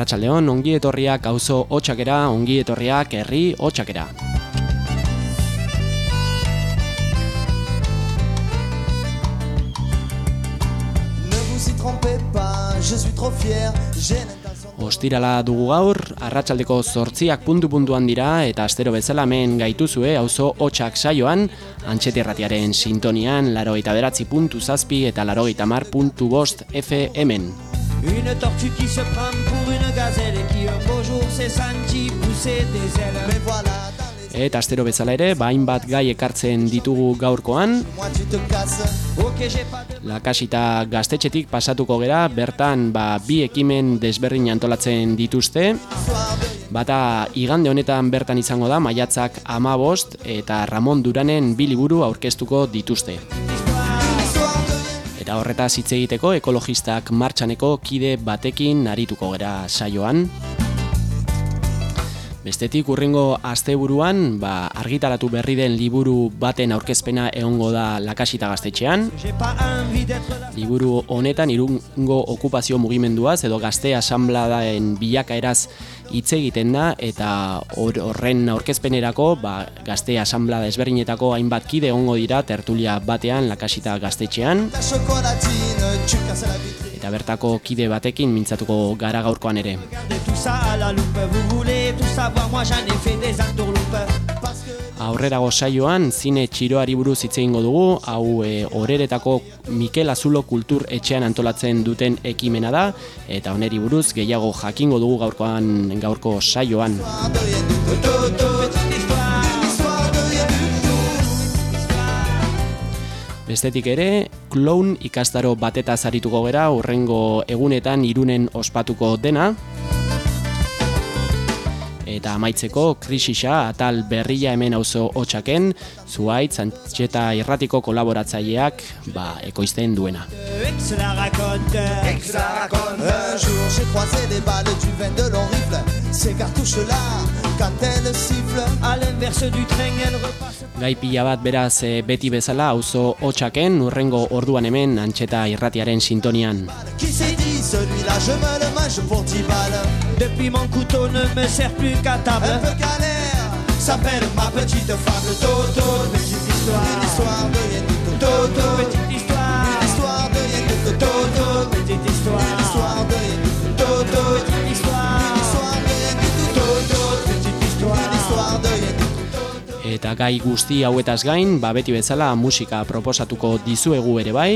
Arratsaldeon ongi etorriak auzo hotsakera, ongi etorriak herri hotsakera. Ostirala dugu gaur, arratsaldeko zortziak puntu-puntuan dira eta astero bezala men gaituzue auzo hotsak saioan, antxeterratiaren sintonian, laro eta beratzi puntu zazpi eta laro mar puntu bost FM-en. Une tortue qui se prend pour une gazelle et qui un beau jour s'est senti pousser des ailes. Mais voilà. Eta astero bezala ere, bain bat gai ekartzen ditugu gaurkoan. Lakasita gaztetxetik pasatuko gera, bertan ba, bi ekimen desberdin antolatzen dituzte. Bata igande honetan bertan izango da, maiatzak ama bost, eta Ramon Duranen biliburu aurkeztuko dituzte. Eta horretaz hitz egiteko ekologistak martxaneko kide batekin arituko gera saioan. Bestetik urrengo asteburuan, ba, argitaratu berri den liburu baten aurkezpena egongo da lakasita gaztetxean. Liburu honetan irungo okupazio mugimenduaz edo gazte asambladaen bilakaeraz hitz egiten da eta horren aurkezpenerako ba, gazte asamblada ezberdinetako hainbat kide egongo dira tertulia batean lakasita gaztetxean eta bertako kide batekin mintzatuko gara gaurkoan ere. Aurrerago saioan zine txiroari buruz hitz egingo dugu, hau e, oreretako Mikel Azulo kultur etxean antolatzen duten ekimena da eta oneri buruz gehiago jakingo dugu gaurkoan gaurko saioan. Bestetik ere, clown ikastaro bateta zarituko gera, urrengo egunetan irunen ospatuko dena. Eta amaitzeko, krisisa atal berria hemen auzo hotxaken, zuaitz, antxeta irratiko kolaboratzaileak, ba, ekoizten duena. Gai pila bat beraz eh, beti bezala auzo hotxaken urrengo orduan hemen antxeta irratiaren sintonian. Depuis mon couteau ne me sert plus qu'à table. Un peu galère S'appelle ma petite fable. Toto Petite histoire. Une histoire de Yenduko Toto Petite histoire. Une histoire de Yenduko Toto Petite histoire Eta gai guzti hauetaz gain, ba beti bezala musika proposatuko dizuegu ere bai.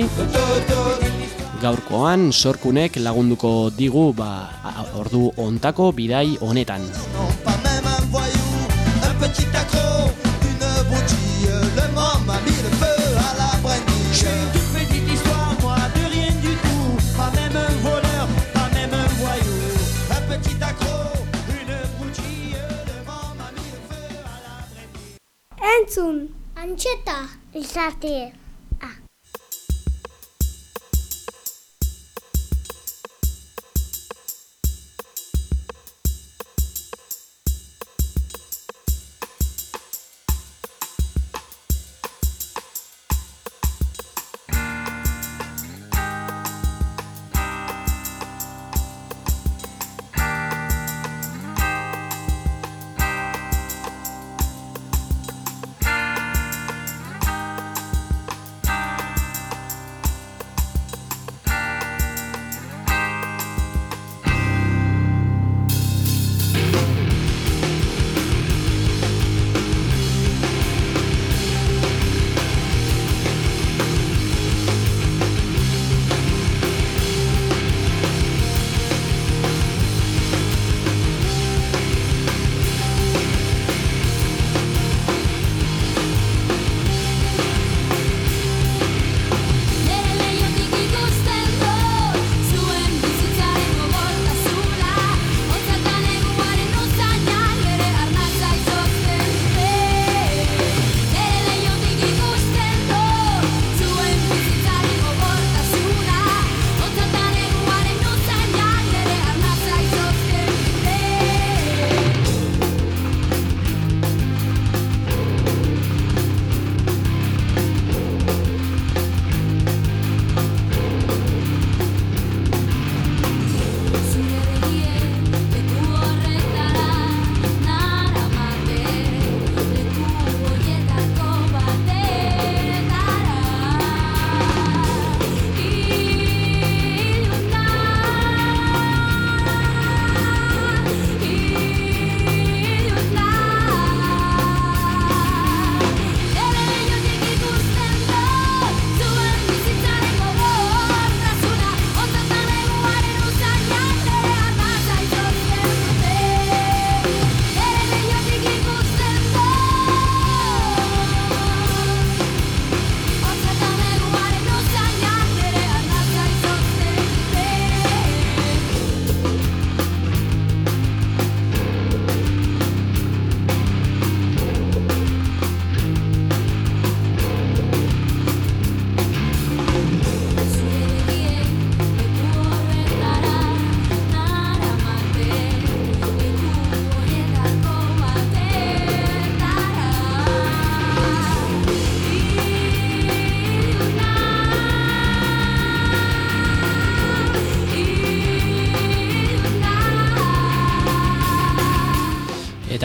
Gaurkoan sorkunek lagunduko digu ba, ordu ontako bidai honetan. Entzun, antxeta, izatea.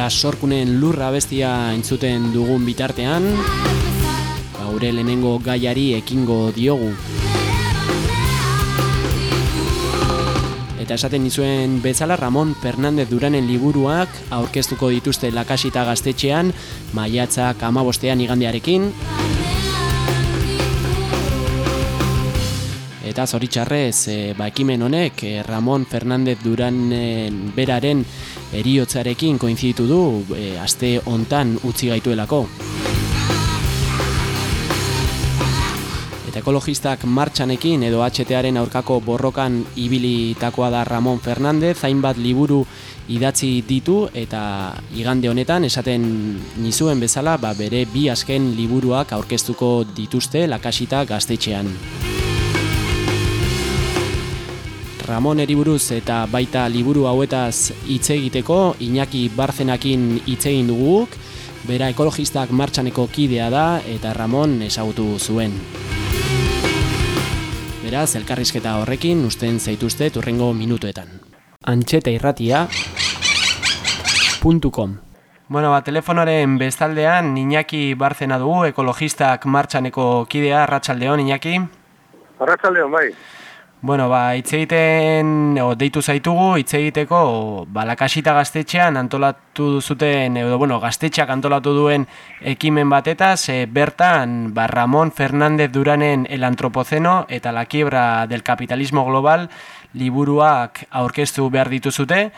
Sorkunen lurra bestia entzuten dugun bitartean, gaure lehenengo gaiari ekingo diogu. Eta esaten nizuen bezala Ramon Fernandez Duranen liburuak aurkeztuko dituzte lakasita gaztetxean, maiatzak amabostean igandearekin, Eta zoritxarrez, e, ba, ekimen honek e, Ramon Fernandez Duran beraren eriotzarekin koinziditu du e, aste hontan utzi gaituelako. Eta ekologistak martxanekin edo HTaren aurkako borrokan ibilitakoa da Ramon Fernandez, hainbat liburu idatzi ditu eta igande honetan esaten nizuen bezala ba, bere bi azken liburuak aurkeztuko dituzte lakasita gaztetxean. Ramon Eriburuz eta baita liburu hauetaz hitz egiteko Iñaki Barzenakin hitz egin duguk, bera ekologistak martxaneko kidea da eta Ramon ezagutu zuen. Beraz, elkarrizketa horrekin usten zaituzte turrengo minutuetan. Antxeta irratia Bueno, ba, telefonoren bestaldean Iñaki Barzena dugu, ekologistak martxaneko kidea, Arratxaldeon, Iñaki? Arratxaldeon, bai. Bueno, ba, hitz egiten, o, deitu zaitugu, hitz egiteko, ba, lakasita gaztetxean antolatu zuten, edo, bueno, gaztetxeak antolatu duen ekimen batetaz, e, bertan, ba, Ramon Fernández Duranen el antropozeno eta la quiebra del capitalismo global liburuak aurkeztu behar dituzute,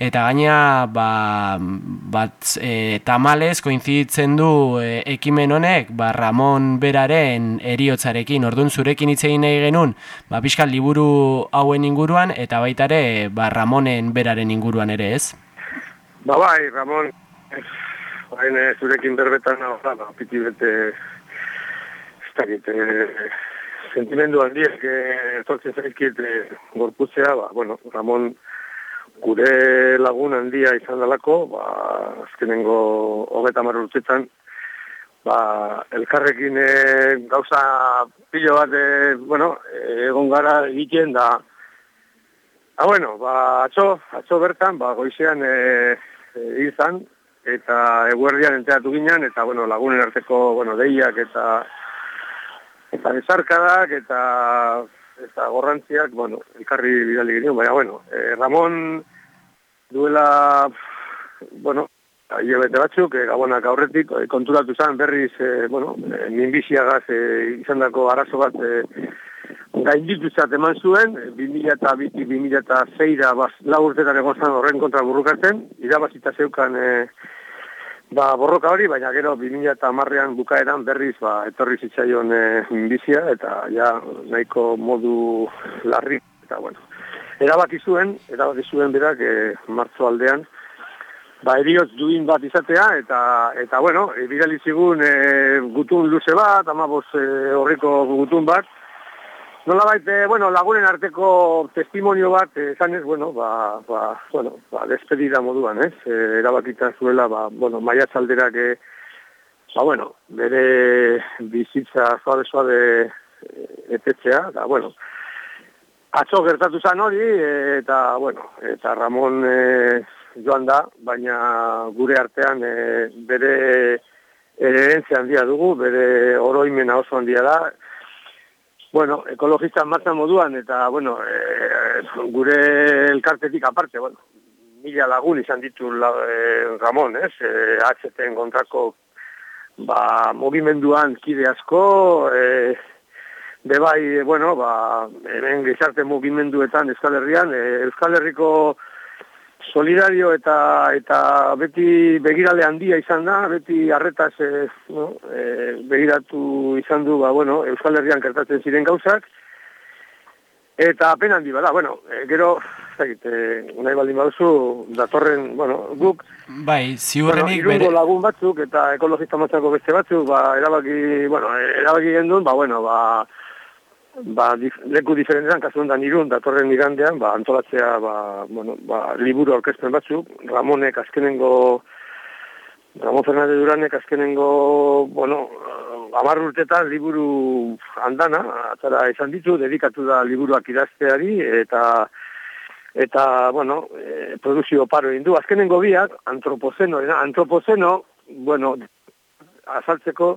Eta gaina ba, bat e, tamales koinziditzen du e, ekimen honek ba, Ramon Beraren eriotzarekin Orduan zurekin hitz egin nahi genuen ba, Piskal liburu hauen inguruan eta baita ere ba, Ramonen Beraren inguruan ere ez? Ba bai, Ramon Bain, zurekin berbetan nago ba, piti bete ez dakit e, sentimendu handiek e, etortzen zaizkit e, gorputzea, ba, bueno, Ramon gure lagun handia izan dalako, ba, azkenengo hogeta marru urtetan, ba, elkarrekin e, gauza pilo bat, e, bueno, egon gara egiten da, ha, bueno, ba, atxo, atxo bertan, ba, goizean e, e, izan, eta eguerdian enteatu ginen, eta, bueno, lagunen arteko, bueno, deiak eta eta desarkadak, eta eta gorrantziak, bueno, elkarri bidali ginen, baina, bueno, e, Ramon duela, bueno, aile bete batzuk, e, gabonak aurretik, e, konturatu zen berriz, e, bueno, minbiziagaz e, izan dako arazo bat e, gainditu eman zuen, 2000 eta 2000 eta zeira baz, lau urtetan egon zan horren kontra burrukatzen, irabazita zeukan e, ba, borroka hori, baina gero 2000 eta marrean bukaeran berriz ba, etorri zitzaion e, minbizia, eta ja nahiko modu larri, eta bueno, erabaki zuen, erabaki zuen berak e, martzo aldean, ba, eriotz duin bat izatea, eta, eta bueno, e, bidali zigun e, gutun luze bat, amabos e, horriko gutun bat, Nola baite, bueno, lagunen arteko testimonio bat, esan ez, bueno, ba, ba, bueno, ba, despedida moduan, ez? E, erabakita zuela, ba, bueno, maia txalderak, e, ba, bueno, bere bizitza suave-suave etetzea, da, bueno, Atzo gertatu zan hori, eta, bueno, eta Ramon e, joan da, baina gure artean e, bere erentzia handia dugu, bere oroimena oso handia da. Bueno, ekologista martzan moduan, eta, bueno, e, gure elkartetik aparte, bueno, mila lagun izan ditu la, e, Ramon, ez? E, HTen kontrako, ba, movimenduan kide asko, e, Be bai, bueno, ba, hemen gizarte mugimenduetan Euskal Herrian, e, Euskal Herriko solidario eta eta beti begirale handia izan da, beti harretaz e, no, e, begiratu izan du, ba, bueno, Euskal Herrian kertatzen ziren gauzak, eta pena handi bada, bueno, e, gero, zait, e, nahi baldin baduzu, datorren, bueno, guk, Bai, ziurrenik bueno, bere... lagun batzuk eta ekologista matzako beste batzuk, ba, erabaki, bueno, erabaki gendun, ba, bueno, ba, ba, dif, leku diferentean, kasu honetan irun, datorren igandean, ba, antolatzea, ba, bueno, ba, liburu orkespen batzuk, Ramonek azkenengo, Ramon Fernandez Duranek azkenengo, bueno, amar urtetan liburu andana, atara izan ditu, dedikatu da liburuak idazteari, eta eta, bueno, e, produzio paro egin. Azkenengo biak, antropozeno, antropozeno, bueno, azaltzeko,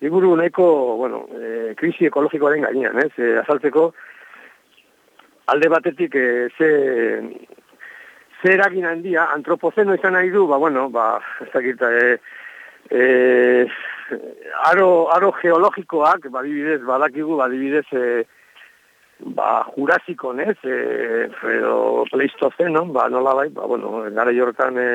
liburu nahiko, bueno, e, krisi ekologikoaren gainean, ez? E, azaltzeko, alde batetik, e, ze, ze eragin handia, antropozeno izan nahi du, ba, bueno, ba, ez dakit, e, e, aro, aro geologikoak, badibidez, badakigu, badibidez, e, ba, jurasiko, nez, e, edo pleistozeno, ba, nola bai, ba, bueno, gara jortan e,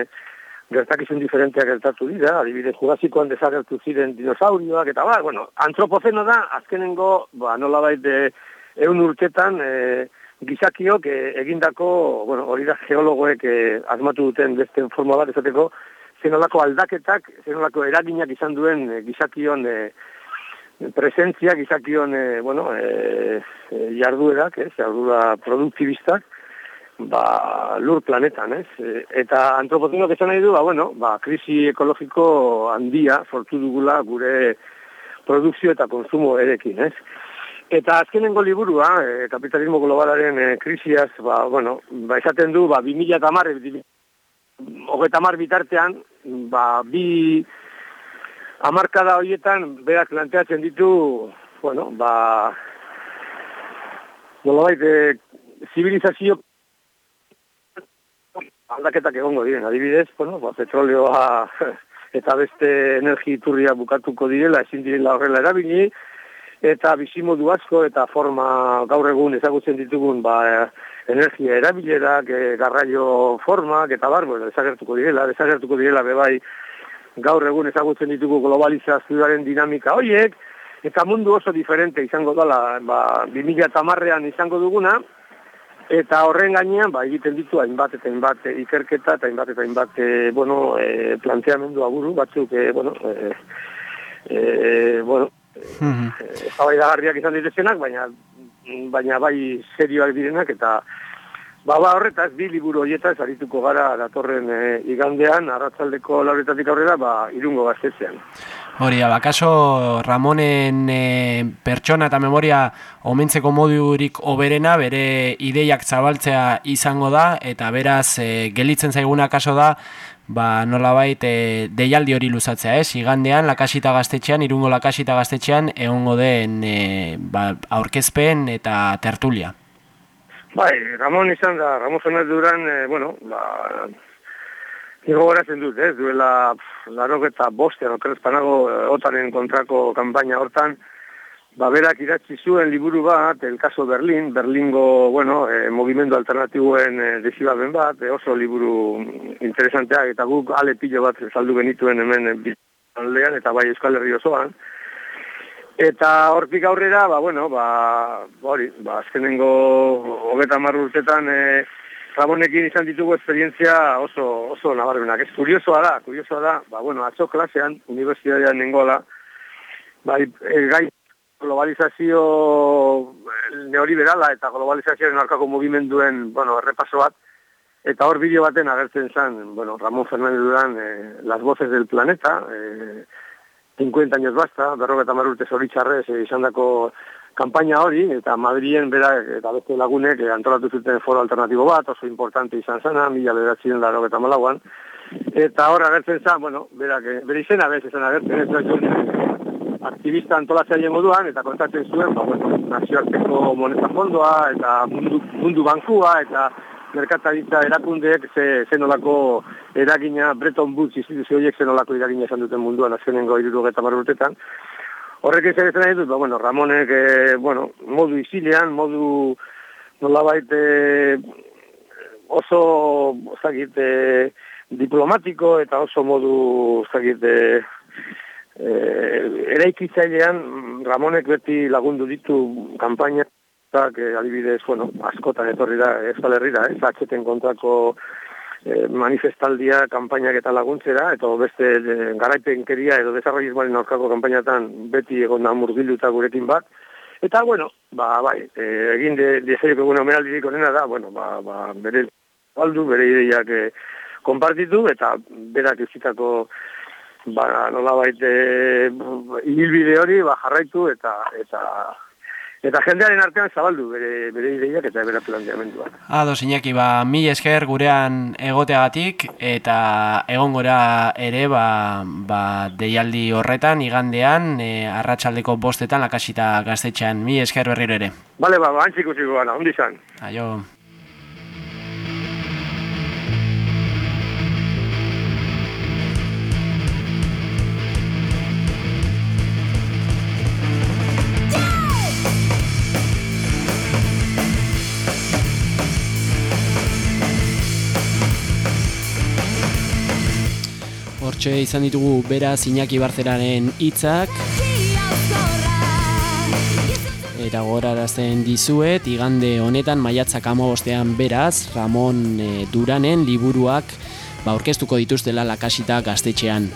gertakizun diferenteak gertatu dira, adibidez, jurasikoan desagertu ziren dinosaurioak, eta ba, bueno, antropozeno da, azkenengo, ba, nola bai, de, eun urtetan, e, gizakiok e, egindako, bueno, hori da geologoek e, asmatu duten beste forma bat, esateko, zenolako aldaketak, zenolako eraginak izan duen e, gizakion e, presentzia, gizakion e, bueno, e, e, jarduerak, ez, jardura produktibistak, ba, lur planetan, ez? Eta antropozinok esan nahi du, ba, bueno, ba, krisi ekologiko handia sortu dugula gure produkzio eta konsumo erekin, ez? Eta azkenengo liburua, e, kapitalismo globalaren e, krisiaz, ba, bueno, ba, esaten du, ba, 2000 eta marre, hogeta mar bitartean, ba, bi amarkada horietan berak planteatzen ditu, bueno, ba, nolabait, e, zibilizazio aldaketak egongo diren, adibidez, bueno, ba, petroleoa eta beste energiturria bukatuko direla, ezin direla horrela erabili, eta bizimodu asko eta forma gaur egun ezagutzen ditugun ba, energia erabilerak, e, garraio formak, eta bar, bueno, desagertuko direla, desagertuko direla bebai gaur egun ezagutzen ditugu globalizazioaren dinamika hoiek, eta mundu oso diferente izango dela, ba, 2000 tamarrean izango duguna, eta horren gainean, ba, egiten ditu hainbat eta hainbat ikerketa, eta hainbat eta hainbat, e, bueno, e, planteamendu aburu, batzuk, e, bueno, e, e, bueno, mm -hmm. izan ditezenak, baina baina bai serioak direnak eta ba, ba horretaz bi liburu horietaz arituko gara datorren e, igandean arratzaldeko lauretatik aurrera ba irungo gaztetzean. Hori, abakaso Ramonen e, pertsona eta memoria omentzeko modurik oberena bere ideiak zabaltzea izango da eta beraz e, gelitzen zaiguna kaso da ba, nolabait e, deialdi hori luzatzea, ez? Igandean, lakasita gaztetxean, irungo lakasita gaztetxean, egongo den e, ba, aurkezpen eta tertulia. Bai, Ramon izan da, Ramon Zonat duran, e, bueno, ba, Nigo goratzen dut, ez, duela larok eta bostean, okerezpanago, otaren kontrako kanpaina hortan, ba, berak idatzi zuen liburu bat, el caso Berlin, Berlingo, bueno, e, movimendu alternatibuen e, desibaben bat, e, oso liburu interesanteak, eta guk ale pilo bat saldu genituen hemen e, aldean, eta bai Euskal Herri osoan. Eta hortik aurrera, ba, bueno, ba, hori, ba, azkenengo hogeta marru urtetan, e, Rabonekin izan ditugu esperientzia oso, oso nabarmenak. Ez kuriosoa da, kuriosoa da, ba, bueno, atzo klasean, universitatean nengola, bai, e, gai globalizazio eh, neoliberala eta globalizazioaren arkako mugimenduen, bueno, errepaso bat, eta hor bideo baten agertzen zen, bueno, Ramón Fernández Durán, eh, Las Voces del Planeta, eh, 50 años basta, berrogeta marurte zoritxarrez eh, izan dako kampaina hori, eta Madrien berak eta beste lagunek eh, antolatu zuten foro alternatibo bat, oso importante izan zena, mila beratzen laro eta malauan, eta hor agertzen zen, bueno, berak, eh, bere izena bez izan agertzen, ez aktivista antolatzea moduan, eta kontatzen zuen, ba, bueno, nazioarteko moneta fondoa, eta mundu, mundu bankua, eta merkataritza erakundeek ze, zenolako eragina, Bretton Woods instituzio horiek zenolako eragina esan duten munduan azkenengo iruru eta urtetan. Horrek ez egiten nahi dut, ba, bueno, Ramonek, e, bueno, modu izilean, modu nolabait e, oso, ozakit, e, diplomatiko eta oso modu, ozakit, eh, eraikitzailean Ramonek beti lagundu ditu kanpaina que adibidez, bueno, askotan etorri da Euskal Herrira, ez atxeten kontrako eh, manifestaldia, kanpainak eta laguntzera, eta beste eh, garaipenkeria edo desarrollismoaren aurkako kanpainatan beti egon da murgilduta gurekin bat. Eta, bueno, ba, bai, eh, egin de, de zeio eguna omenaldirik onena da, bueno, ba, ba, bere aldu, bere ideiak eh, konpartitu, eta berak izitako ba, nola baite ibilbide hori ba, jarraitu eta eta eta jendearen artean zabaldu bere, bere ideiak eta bere planteamendua. Ado, Iñaki, ba, mi esker gurean egoteagatik eta egon gora ere ba, ba, deialdi horretan, igandean, e, arratsaldeko bostetan lakasita gaztetxean. Mi esker berriro ere. Bale, ba, ba antxiko ziko gana, ondi zan. Aio. Hortxe izan ditugu beraz Iñaki Barzeraren hitzak eta gorarazten dizuet igande honetan maiatzak bostean beraz Ramon e, Duranen liburuak ba aurkeztuko dituztela lakasita gaztetxean.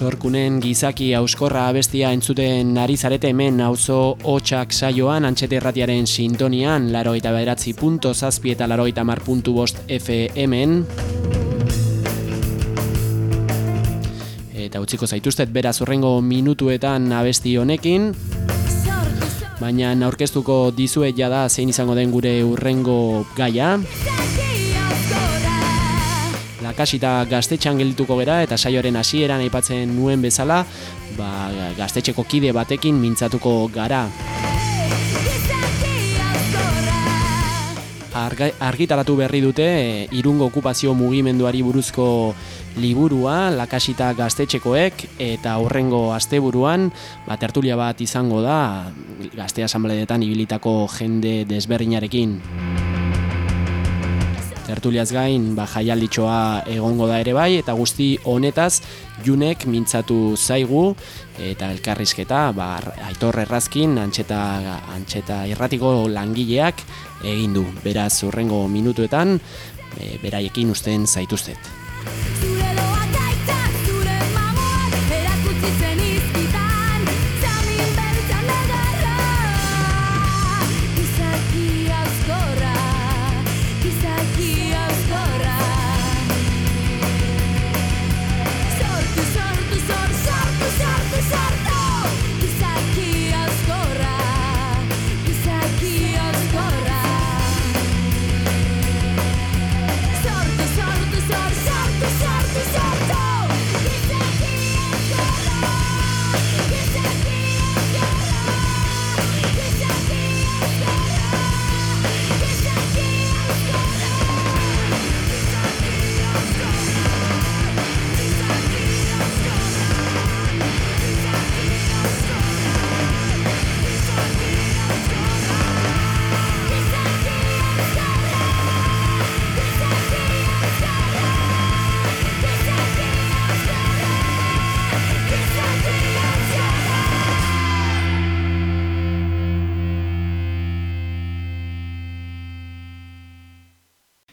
Sorkunen gizaki auskorra abestia entzuten ari zarete hemen auzo hotxak saioan antxete erratiaren sintonian laro eta beratzi punto zazpi eta laro eta mar puntu bost FM-en eta utziko zaituztet beraz urrengo minutuetan abesti honekin. Baina aurkeztuko dizuet jada zein izango den gure urrengo gaia lakasita gaztetxean geldituko gera eta saioaren hasieran aipatzen nuen bezala ba, gaztetxeko kide batekin mintzatuko gara. Argitaratu berri dute e, irungo okupazio mugimenduari buruzko liburua lakasita gaztetxekoek eta horrengo asteburuan ba, tertulia bat izango da gazte asambleetan ibilitako jende desberrinarekin tertuliaz gain ba, jaialditxoa egongo da ere bai eta guzti honetaz junek mintzatu zaigu eta elkarrizketa ba, aitor errazkin antxeta, antxeta irratiko langileak egin du beraz urrengo minutuetan e, beraiekin usten zaituztet.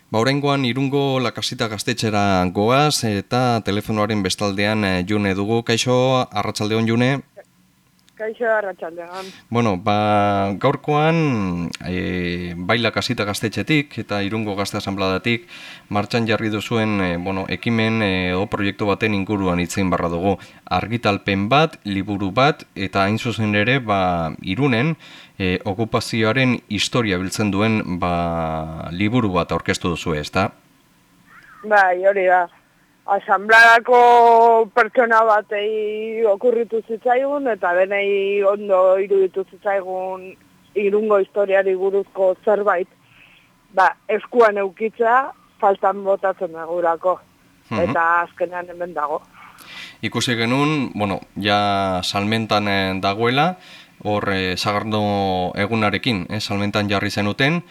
Baurengoan irungo lakasita gaztetxera goaz eta telefonoaren bestaldean eh, june dugu. Kaixo, arratsaldeon june? Kaixo, arratsaldeon. Bueno, ba, gaurkoan e, bai lakasita gaztetxetik eta irungo gazte asambladatik martxan jarri duzuen e, bueno, ekimen e, o proiektu baten inguruan itzein barra dugu. Argitalpen bat, liburu bat eta hain zuzen ere ba, irunen e, okupazioaren historia biltzen duen ba, liburu bat aurkeztu duzu ez da? Bai, hori da. Asambladako pertsona batei okurritu zitzaigun eta denei ondo iruditu zitzaigun irungo historiari buruzko zerbait ba, eskuan eukitza faltan botatzen agurako. Mhm. Eta azkenean hemen dago. Ikusi genuen, bueno, ja salmentan eh, dagoela, hor e, egunarekin, eh, salmentan jarri zenuten.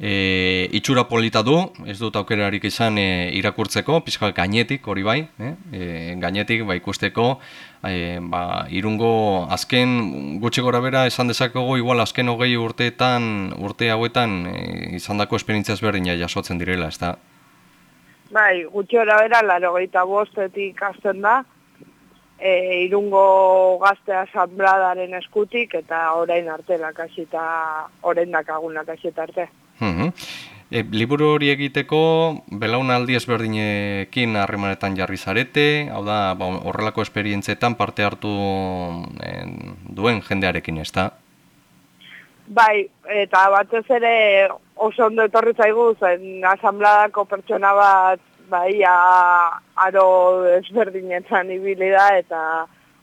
E, itxura polita du, ez dut aukerarik izan e, irakurtzeko, pizka gainetik hori bai, eh? e, gainetik ba, ikusteko, e, ba, irungo azken gutxi gora bera esan dezakego, igual azken hogei urteetan, urte hauetan e, izan dako esperientzia ezberdina jasotzen direla, ez da? Bai, gutxi gora bera, laro gehieta bostetik azten da, e, irungo gazte asambladaren eskutik eta orain arte lakasita, orain dakagun lakasita arte. Mm E, liburu hori egiteko belaunaldi ezberdinekin harremanetan jarri zarete, hau da ba, horrelako esperientzietan parte hartu en, duen jendearekin, ez da? Bai, eta batez ere oso ondo etorri zaigu zen asambladako pertsona bat bai aro ezberdinetan ibili da eta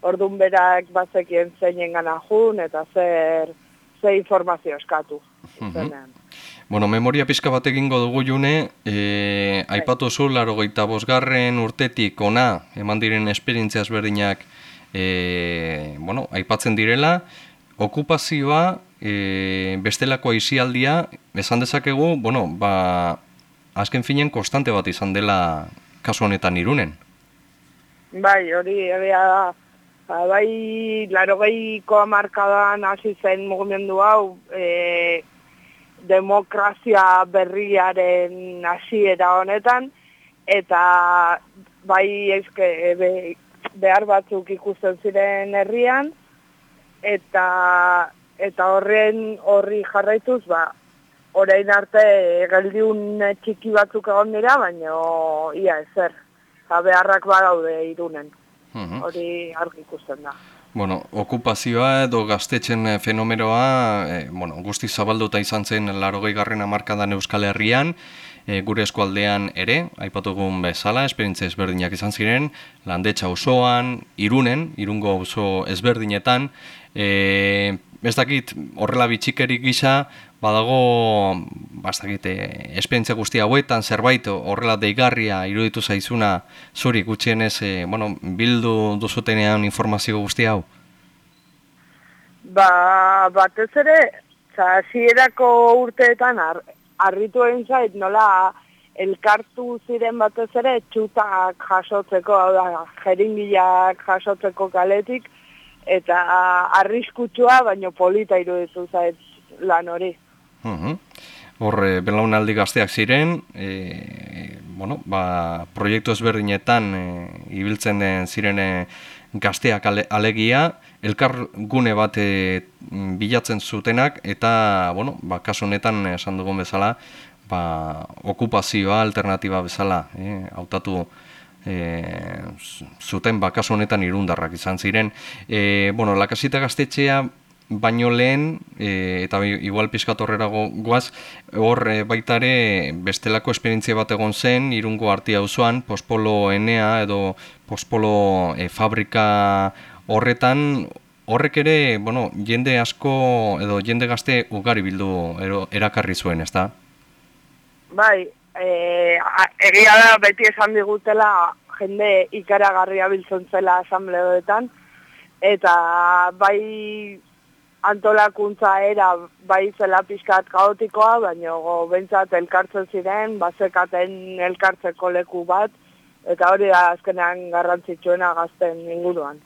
ordun berak bazekien zeinen gana jun eta zer ze informazio eskatu. Mm Bueno, memoria pizka bat egingo dugu june, e, aipatu zu, laro gaita bosgarren urtetik ona, eman diren esperientzia ezberdinak e, bueno, aipatzen direla, okupazioa, e, bestelako aizialdia, esan dezakegu, bueno, ba, azken finen konstante bat izan dela kasu honetan irunen. Bai, hori, hori da, ba, bai, laro gaiko amarkadan hasi zen mugimendu hau, e, demokrazia berriaren hasiera honetan eta bai eske be, behar batzuk ikusten ziren herrian eta eta horren horri jarraituz ba orain arte geldiun txiki batzuk egon dira baina ia ezer. Ja beharrak badaude irunen. Mhm. hori argi ikusten da. Bueno, okupazioa edo gaztetzen eh, fenomeroa e, bueno, guzti zabalduta izan zen larogei garren amarkadan Euskal Herrian, e, gure eskualdean ere, aipatugun bezala, esperientzia ezberdinak izan ziren, landetxa osoan, irunen, irungo oso ezberdinetan, e, ez dakit horrela bitxikerik gisa, badago, bastakit, esperientzia guzti hauetan, zerbait horrela deigarria iruditu zaizuna zuri gutxienez, e, bueno, bildu duzutenean informazio guzti hau? Ba, batez ere, zazierako urteetan ar, arritu egin zait, nola elkartu ziren batez ere, txutak jasotzeko, hau da, jeringiak jasotzeko kaletik, eta arriskutsua, baino polita iruditu zait lan hori. Uhum. Horre, belaunaldi gazteak ziren, e, bueno, ba, proiektu ezberdinetan e, ibiltzen den ziren gazteak alegia, elkar gune bat e, bilatzen zutenak, eta, bueno, ba, kasu honetan esan dugun bezala, ba, okupazioa alternatiba bezala, e, hautatu e, zuten, ba, kasu honetan irundarrak izan ziren. E, bueno, lakasita gaztetxea, baino lehen, e, eta igual pizkat horrerago guaz, hor e, baitare bestelako esperientzia bat egon zen, irungo arti auzoan pospolo enea edo pospolo e, fabrika horretan, horrek ere, bueno, jende asko edo jende gazte ugari bildu erakarri zuen, ezta? Bai, e, egia da beti esan digutela jende ikaragarria biltzen zela asambleoetan, eta bai antolakuntza era bai zela pixkat kaotikoa, baina bentsat elkartzen ziren, bazekaten elkartzeko leku bat, eta hori da azkenean garrantzitsuena gazten inguruan.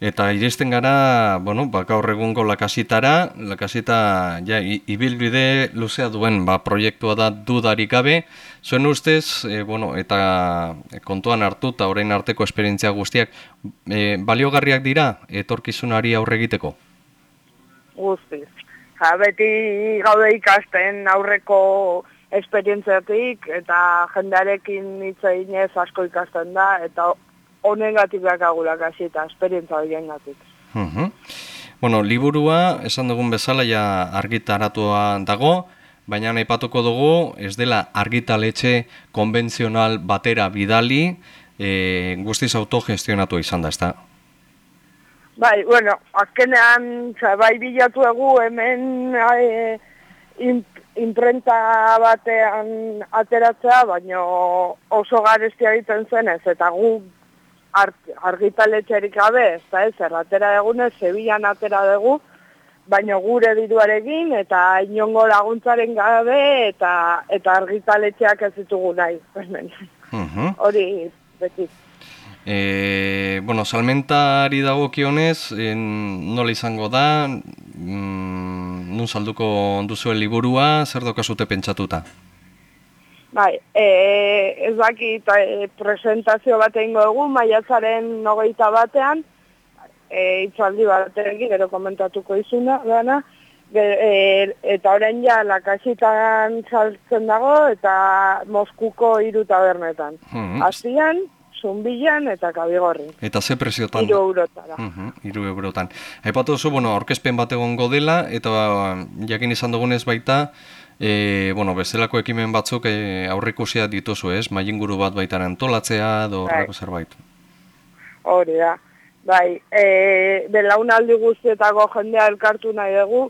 Eta iristen gara, bueno, ba, gaur egungo lakasitara, lakasita ja, ibilbide luzea duen ba, proiektua da dudarik gabe, zuen ustez, e, bueno, eta kontuan hartu eta orain arteko esperientzia guztiak, e, baliogarriak dira etorkizunari aurre egiteko? guztiz. Ja, beti gaude ikasten aurreko esperientziatik eta jendearekin hitz ez asko ikasten da eta honengatik dakagulak hasi eta esperientzia horien gatik. Bueno, liburua, esan dugun bezala, ja argitaratua dago, baina aipatuko dugu, ez dela argitaletxe konbentzional batera bidali, e, guztiz autogestionatu izan da, ez da? Bai, bueno, azkenean, bai bilatu egu hemen e, imprenta batean ateratzea, baina oso garestia egiten zenez, eta gu argitaletxerik gabe, ez da ez, erratera egunez, Sevillan atera dugu, baina gure diruarekin, eta inongo laguntzaren gabe, eta eta argitaletxeak ez ditugu nahi. Hori, beti. E, bueno, salmentari dago kionez, en, nola izango da, mm, nun salduko onduzuen liburua, zer dokazute pentsatuta? Bai, e, ez daki e, presentazio bat egingo dugu, maiatzaren nogeita batean, e, itzaldi bat egin, gero komentatuko izuna, gana, e, eta orain ja lakasitan saltzen dago, eta Moskuko hiru tabernetan. Mm -hmm. Zumbilan eta kabigorri. Eta ze presiotan? Iru eurotara. Uh iru eurotan. Aipatu zu, bueno, orkezpen bat egongo dela, eta jakin izan dugunez baita, E, bueno, bezalako ekimen batzuk e, aurrikusia dituzu, ez? Mainguru bat baitan antolatzea edo bai. horreko zerbait. Hori da. Bai, e, belaunaldi guztietako jendea elkartu nahi dugu,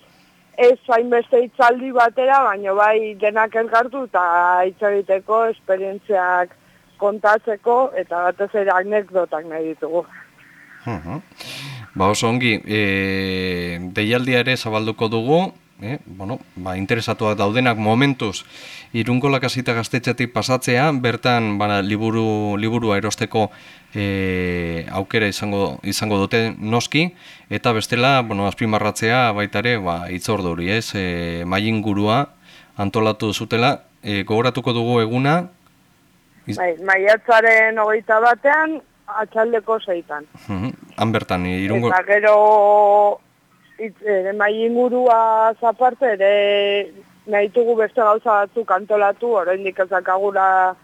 ez zain beste itzaldi batera, baina bai denak elkartu eta itzaliteko esperientziak kontatzeko eta batez ere anekdotak nahi ditugu. Uh Ba oso ongi, e, deialdia ere zabalduko dugu, eh, bueno, ba, interesatuak daudenak momentuz irungo lakasita gaztetxetik pasatzea, bertan ba, liburu, liburua erosteko e, aukera izango, izango dute noski, eta bestela, bueno, azpimarratzea baita ere, ba, itzordu hori, ez, e, maien gurua antolatu zutela, e, gogoratuko dugu eguna? Iz... Bai, maiatzaren hogeita batean, atxaldeko zeitan. Han bertan, irungo... Eta gero ere mai ingurua zaparte ere nahi beste gauza batzuk antolatu, oraindik ez dakagura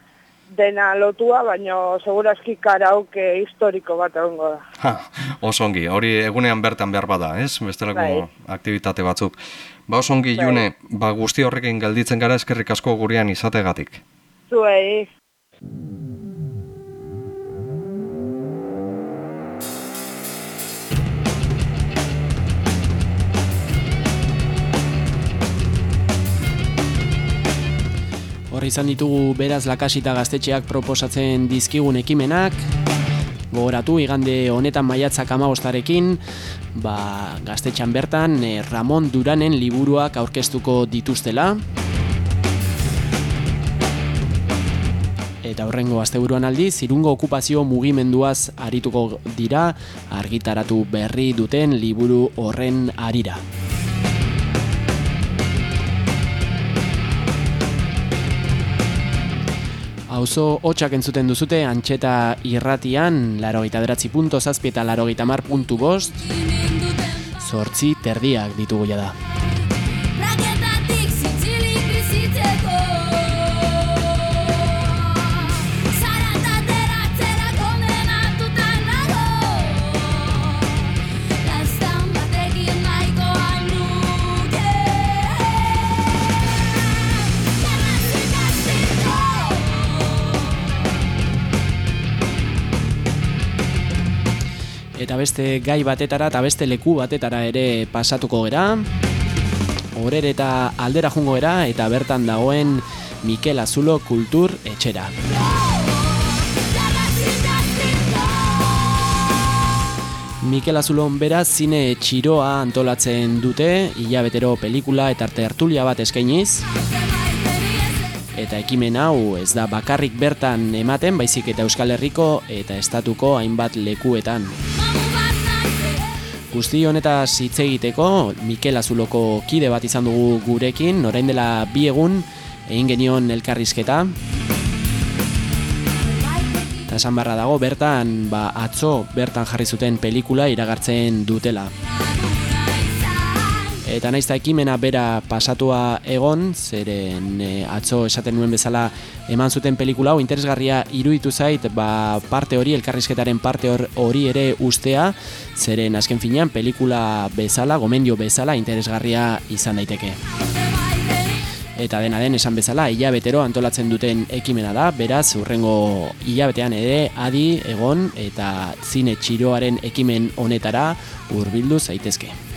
dena lotua, baina segurazki karauke historiko bat egongo da. Ha, osongi, hori egunean bertan behar bada, ez? Bestelako bai. aktivitate batzuk. Ba osongi, bai. june, ba guzti horrekin gelditzen gara eskerrik asko gurean izategatik. Zuei. Hor izan ditugu beraz lakasita gaztetxeak proposatzen dizkigun ekimenak Gogoratu, igande honetan maiatzak amagostarekin ba, Gaztetxan bertan eh, Ramon Duranen liburuak aurkeztuko dituztela Eta horrengo asteburuan aldiz, irungo okupazio mugimenduaz arituko dira argitaratu berri duten liburu horren arira. Auzo hotxak entzuten duzute antxeta irratian larogeita beratzi punto zazpi eta larogeita mar puntu bost Zortzi terdiak ditugu da. Eta beste gai batetara eta beste leku batetara ere pasatuko gera. Horer eta aldera jungo gera eta bertan dagoen Mikel Azulo kultur etxera. Mikel Azulon bera zine txiroa antolatzen dute, hilabetero pelikula eta arte hartulia bat eskainiz. Eta ekimen hau ez da bakarrik bertan ematen, baizik eta Euskal Herriko eta estatuko hainbat lekuetan. Guzti honetaz hitz egiteko Mikel Azuloko kide bat izan dugu gurekin, orain dela bi egun egin genion elkarrizketa. Eta esan barra dago bertan, ba, atzo bertan jarri zuten pelikula iragartzen dutela. Eta naizta ekimena bera pasatua egon, zeren e, atzo esaten nuen bezala eman zuten pelikula hau interesgarria iruditu zait, ba, parte hori, elkarrizketaren parte hori ere ustea, zeren azken finean pelikula bezala, gomendio bezala, interesgarria izan daiteke. Eta dena den esan bezala, hilabetero antolatzen duten ekimena da, beraz, urrengo hilabetean ere, adi, egon, eta zine txiroaren ekimen honetara hurbildu zaitezke.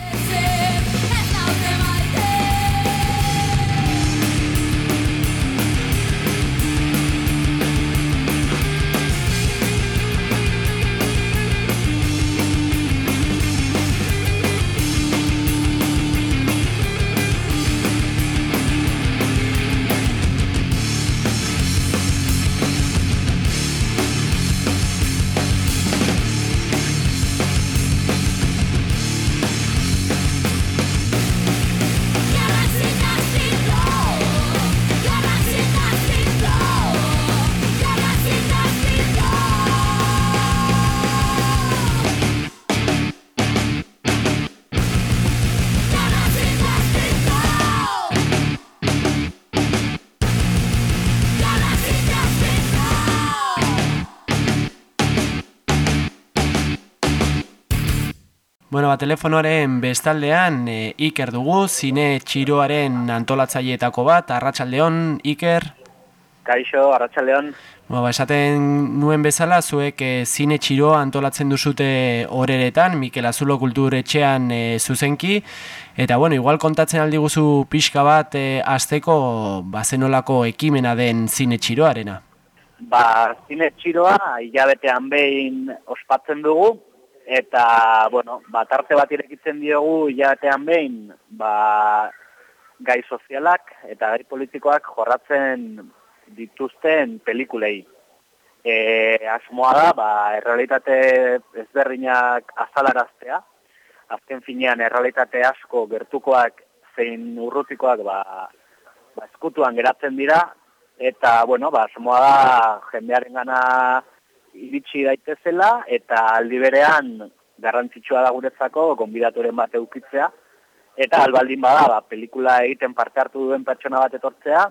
Bueno, ba, telefonoaren bestaldean e, Iker dugu, zine txiroaren antolatzaileetako bat, Arratsaldeon Iker. Kaixo, Arratsaldeon. Bueno, ba, esaten nuen bezala, zuek e, zine txiroa antolatzen duzute horeretan, Mikel Azulo kulturetxean e, zuzenki, eta bueno, igual kontatzen aldi guzu pixka bat e, azteko bazenolako ekimena den zine txiroarena. Ba, zine txiroa, hilabetean behin ospatzen dugu, eta, bueno, bat arte bat irekitzen diogu hilabetean behin, ba, gai sozialak eta gai politikoak jorratzen dituzten pelikulei. E, asmoa da, ba, errealitate ezberdinak azalaraztea, azken finean errealitate asko gertukoak zein urrutikoak ba, ba, eskutuan geratzen dira, eta, bueno, ba, asmoa da jendearen gana iritsi daitezela eta aldi berean garrantzitsua da guretzako gonbidaturen bat eukitzea eta albaldin bada ba, pelikula egiten parte hartu duen pertsona bat etortzea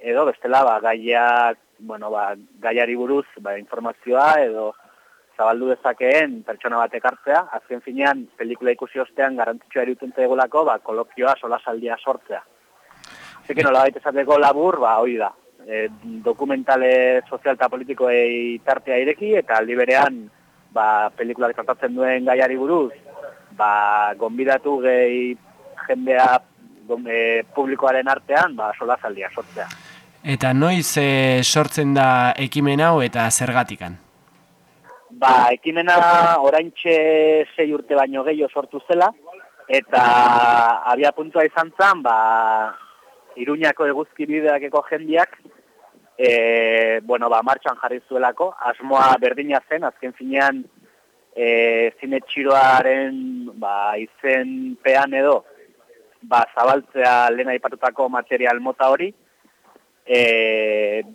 edo bestela ba, gaiak, bueno, ba, gaiari buruz ba, informazioa edo zabaldu dezakeen pertsona bat ekartzea, azken finean pelikula ikusi ostean garrantzitsua eruten zegolako ba, kolokioa solasaldia sortzea. Zekin nola baita esateko labur, ba, hoi da, e, dokumentale sozial eta politikoei tartea ireki eta aldi berean ba, pelikulak tratatzen duen gaiari buruz ba, gonbidatu gehi jendea e, publikoaren artean ba, sola zaldia sortzea. Eta noiz e, sortzen da ekimen hau eta zergatikan? Ba, ekimena oraintxe sei urte baino gehiago sortu zela, eta abia puntua izan zen, ba, Iruñako eguzki bideakeko jendiak, e, bueno, ba, martxan jarri zuelako, asmoa berdina zen, azken finean, e, zine txiroaren ba, izen pean edo, ba, zabaltzea lena ipatutako material mota hori, e,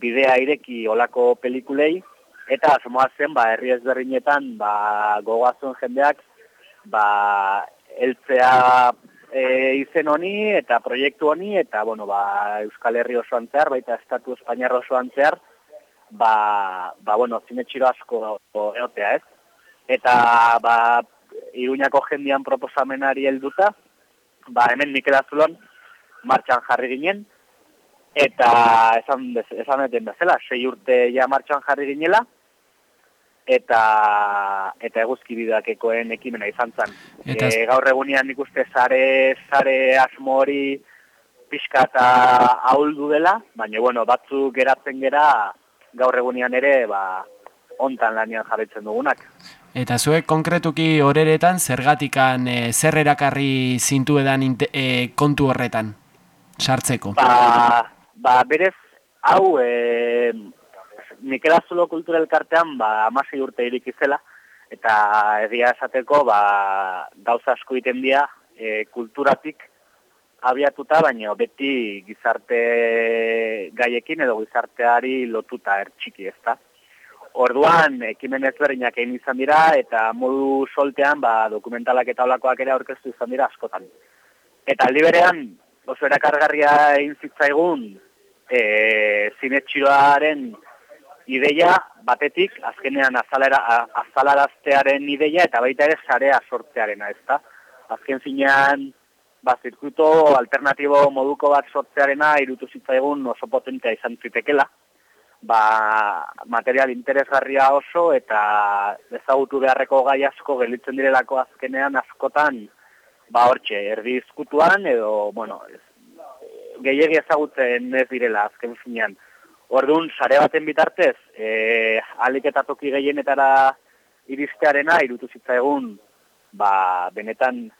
bidea ireki olako pelikulei, eta asmoa zen, ba, herri ezberdinetan, ba, gogoazuen jendeak, ba, eltzea e, izen honi eta proiektu honi eta bueno, ba, Euskal Herri osoan zehar, baita Estatu Espainiar osoan zehar, ba, ba, bueno, zinetxiro asko eotea ez. Eta ba, Iruñako jendian proposamenari helduta, ba, hemen Mikel Azulon martxan jarri ginen, eta esan, esan bezala, sei urte ja martxan jarri ginela, eta eta eguzki bideakekoen ekimena izan zen. Eta... E, gaur egunean nik uste zare, zare asmo hori pixka eta ahuldu dela, baina bueno, batzu geratzen gera gaur egunean ere ba, ontan lanian jarretzen dugunak. Eta zuek konkretuki horeretan zergatikan e, zer erakarri zintu e, kontu horretan, sartzeko? Ba, ba berez, hau, e, Mikel Azulo kultura elkartean ba, amasei urte irik izela, eta egia esateko ba, gauza asko iten dira e, kulturatik abiatuta, baina beti gizarte gaiekin edo gizarteari lotuta ertxiki ezta. Orduan, ekimen ezberdinak egin izan dira, eta modu soltean ba, dokumentalak eta olakoak ere aurkeztu izan dira askotan. Eta aldi berean, oso erakargarria egin zitzaigun, e, zinetxiroaren ideia batetik, azkenean azalera, azalaraztearen ideia eta baita ere sarea sortzearena, ez da? Azken zinean, ba, zirkuito alternatibo moduko bat sortzearena irutu zitzaigun oso potentea izan zitekela. Ba, material interesgarria oso eta ezagutu beharreko gai asko gelitzen direlako azkenean askotan ba hortxe, erdi izkutuan edo, bueno, gehiagi ezagutzen ez direla azken zinean. Orduan, sare baten bitartez, e, alik eta toki gehienetara iristearena, irutu egun, ba, benetan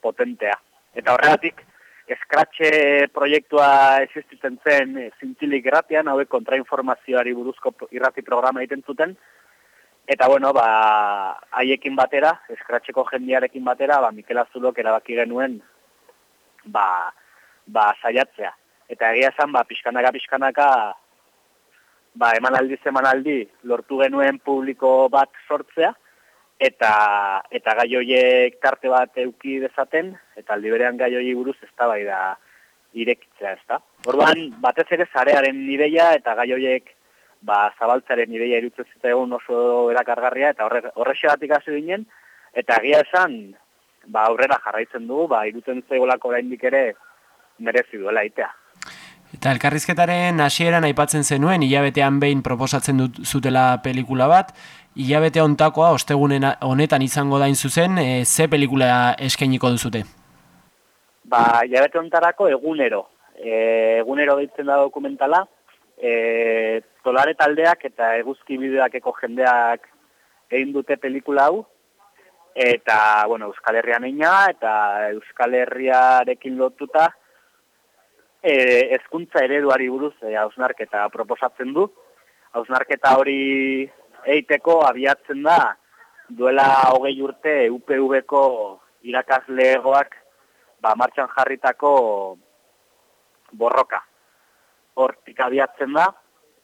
potentea. Eta horregatik, eskratxe proiektua existitzen zen e, zintzilik irratian, hauek kontrainformazioari buruzko irrati programa egiten zuten, eta bueno, ba, haiekin batera, eskratxeko jendiarekin batera, ba, Mikel Azulok erabaki genuen, ba, ba, saiatzea. Eta egia esan, ba, pixkanaka, pixkanaka, ba, emanaldi zemanaldi lortu genuen publiko bat sortzea, eta eta gai horiek tarte bat euki dezaten, eta aldi berean gai hori buruz ez da bai da irekitzea ez da. Orduan, batez ere zarearen ideia eta gai horiek ba, zabaltzaren ideia irutzen egun oso erakargarria, eta horre, horrexegatik hasi ginen, eta egia esan, ba, aurrera jarraitzen dugu, ba, iruten zeigolako oraindik ere merezi duela itea. Eta elkarrizketaren hasieran aipatzen zenuen, hilabetean behin proposatzen dut zutela pelikula bat, hilabete ontakoa ostegunen honetan izango dain zuzen, e, ze pelikula eskainiko duzute? Ba, hilabete ontarako egunero. E, egunero ditzen da dokumentala, e, tolare taldeak eta eguzki bideak eko jendeak egin dute pelikula hau, eta, bueno, Euskal Herrian ina, eta Euskal Herriarekin lotuta, e, ezkuntza ereduari buruz e, hausnarketa proposatzen du. Hausnarketa hori eiteko abiatzen da, duela hogei urte UPV-ko irakaslegoak ba, martxan jarritako borroka. Hortik abiatzen da,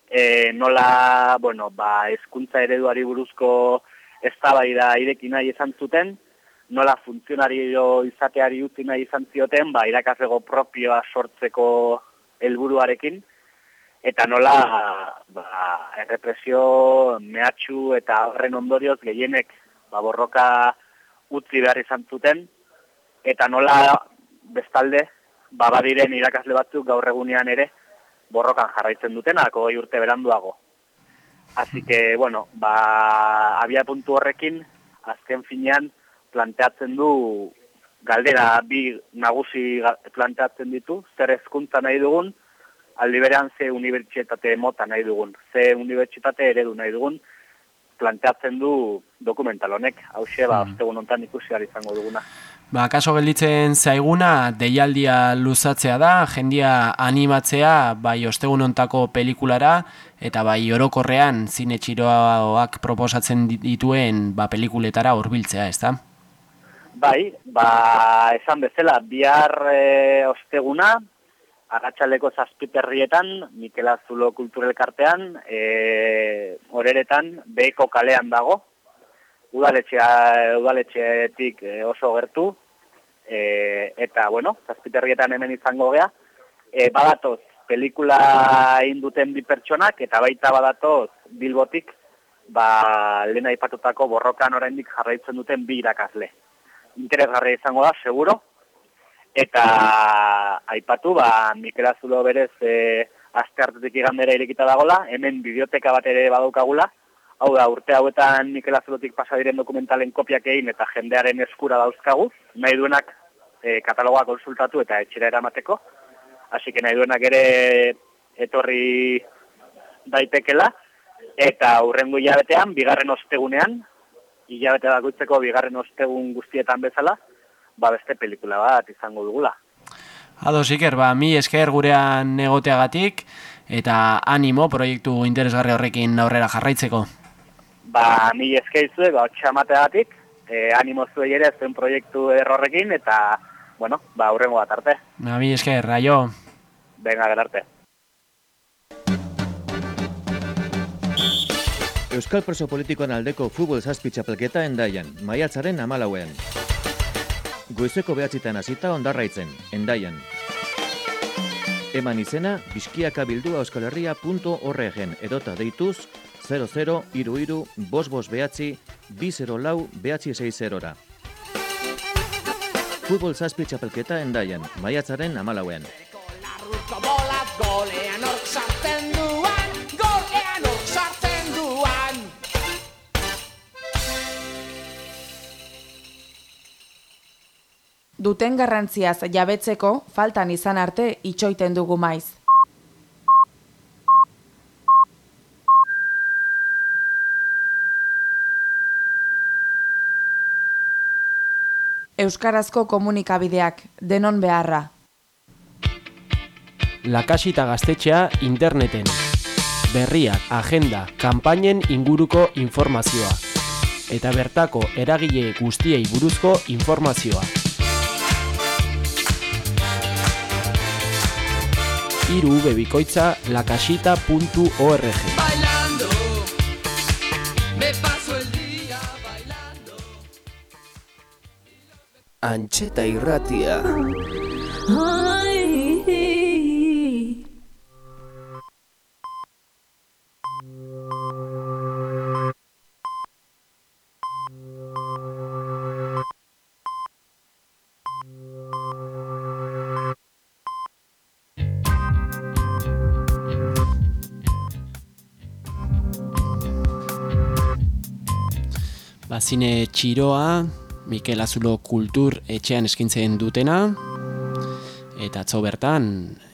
e, nola, bueno, ba, ezkuntza ereduari buruzko eztabaida ireki nahi izan zuten, nola funtzionario izateari utzi nahi izan zioten, ba, irakasego propioa sortzeko helburuarekin eta nola ba, errepresio mehatxu eta horren ondorioz gehienek ba, borroka utzi behar izan zuten, eta nola bestalde, ba, badiren irakasle batzuk gaur egunean ere, borrokan jarraitzen duten, ako urte beranduago. Así que, bueno, ba, abia puntu horrekin, azken finean, planteatzen du galdera bi nagusi planteatzen ditu, zer ezkuntza nahi dugun, aldiberean ze unibertsitate mota nahi dugun, ze unibertsitate eredu nahi dugun, planteatzen du dokumental honek, hau ba, mm. ostegun ontan ikusi izango duguna. Ba, kaso gelditzen zaiguna, deialdia luzatzea da, jendia animatzea, bai ostegun ontako pelikulara, eta bai orokorrean zine txiroak proposatzen dituen ba, pelikuletara horbiltzea, ez da? Bai, ba, esan bezala, bihar e, osteguna, agatxaleko zazpiterrietan, Mikel Azulo Kulturelkartean, e, horeretan, beheko kalean dago, udaletxea, udaletxeetik e, oso gertu, e, eta, bueno, zazpiterrietan hemen izango gea, e, badatoz, pelikula induten bi pertsonak, eta baita badatoz, bilbotik, ba, lehen aipatutako borrokan oraindik jarraitzen duten bi irakasle. Interesgarria izango da, seguro, eta aipatu, ba, Mikel Azulo berez, e, azte hartetik igandera irekita dagola, hemen biblioteka bat ere badaukagula, Hau da, urte hauetan Mikel Azulotik pasa diren dokumentalen kopiak egin eta jendearen eskura dauzkagu, nahi duenak e, katalogoa konsultatu eta etxera eramateko. Hasi que nahi duenak ere etorri daitekela. Eta hurrengo hilabetean, bigarren ostegunean, hilabete dagoitzeko bigarren ostegun guztietan bezala, ba beste pelikula bat izango dugula. Ado, Iker, ba, mi esker gurean negoteagatik eta animo proiektu interesgarri horrekin aurrera jarraitzeko ba, mi eskeizue, ba, txamateatik, e, animo zuei ere zen proiektu errorrekin, eta, bueno, ba, hurrengo bat arte. Ba, mi esker, raio. Venga, gerarte. Euskal preso politikoan aldeko futbol zazpitxapelketa endaian, maiatzaren amalauen. Goizeko behatzitan hasita ondarraitzen, endaian. Eman izena, biskiakabildua euskalherria.org edota deituz 00 iru iru bos bos behatzi bi lau behatzi zei zerora. Futbol zazpi txapelketa endaian, maiatzaren amalauen. Duten garrantziaz jabetzeko, faltan izan arte itxoiten dugu maiz. Euskarazko komunikabideak, denon beharra. Lakasita gaztetxea interneten. Berriak, agenda, kanpainen inguruko informazioa. Eta bertako eragile guztiei buruzko informazioa. Iru bebikoitza lakasita.org Bailando, me paso el Antxeta irratia. Bazine Txiroa, Mikel Azulo Kultur etxean eskintzen dutena, eta atzo bertan